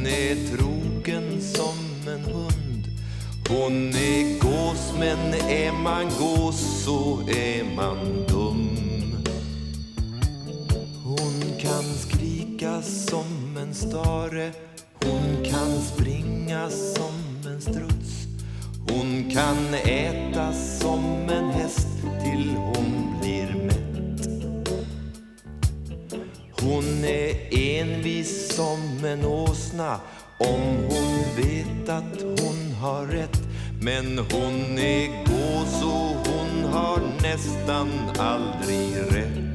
Hon är trogen som en hund. Hon är gås, men är man gås så är man dum. Hon kan skrika som en stare. Hon kan springa som en struts. Hon kan äta som en häst till hon envis som en åsna om hon vet att hon har rätt. Men hon är gås och hon har nästan aldrig rätt.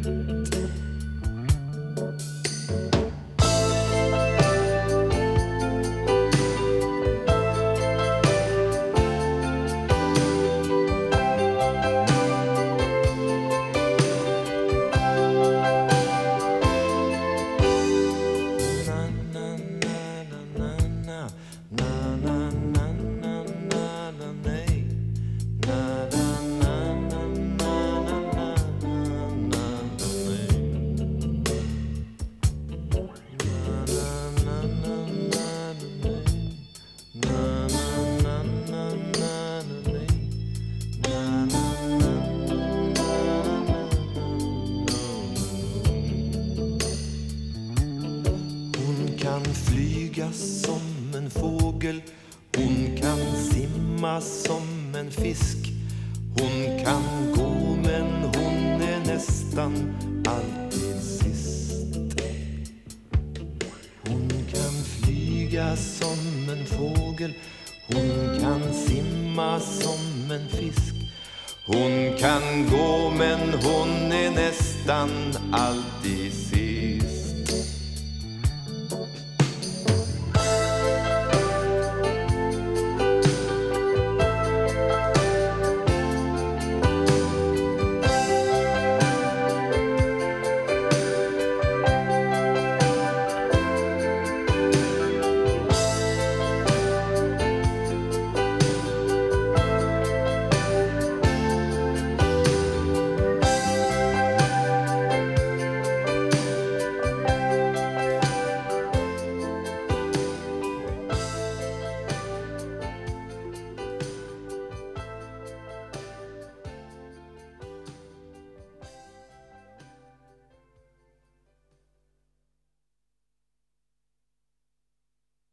Flyga som en fågel. Hon kan simma som en fisk. Hon kan gå men hon är nästan alltid sist. Hon kan flyga som en fågel. Hon kan simma som en fisk. Hon kan gå men hon är nästan alltid sist.